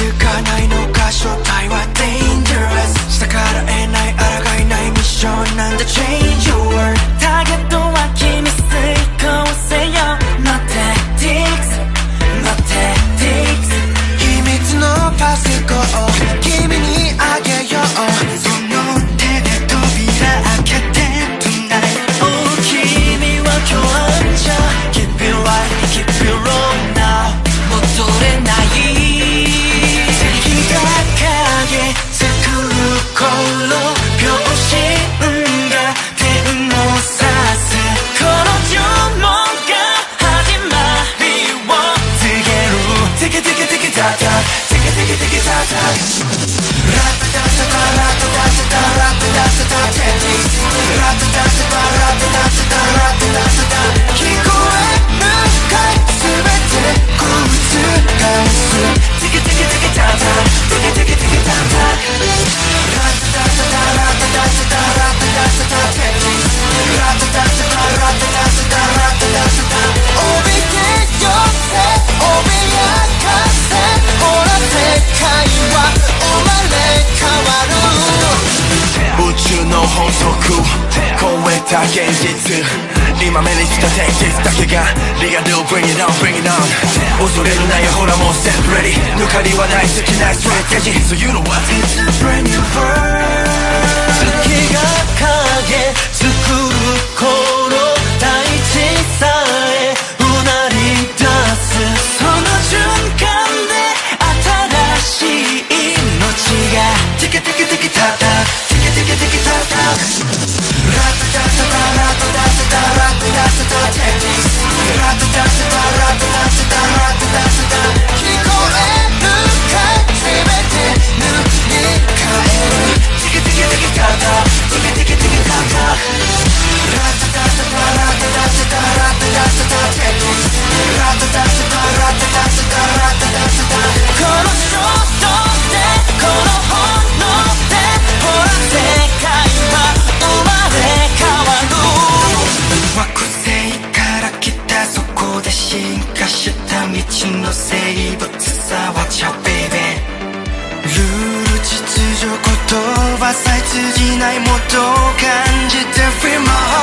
you're Kanai 現実今目にした天気だけがリアル Bring it on, bring it on. 恐れるなよほらもう Step ready 抜かりはない好きなストラテジ So you know what? It's a brand new world. 月が影作る頃大地さえうなり出す。その瞬間で新しい命が。テキテキテキタタテキテキテキタタ。葉さえ通じないもっと感じて Free my heart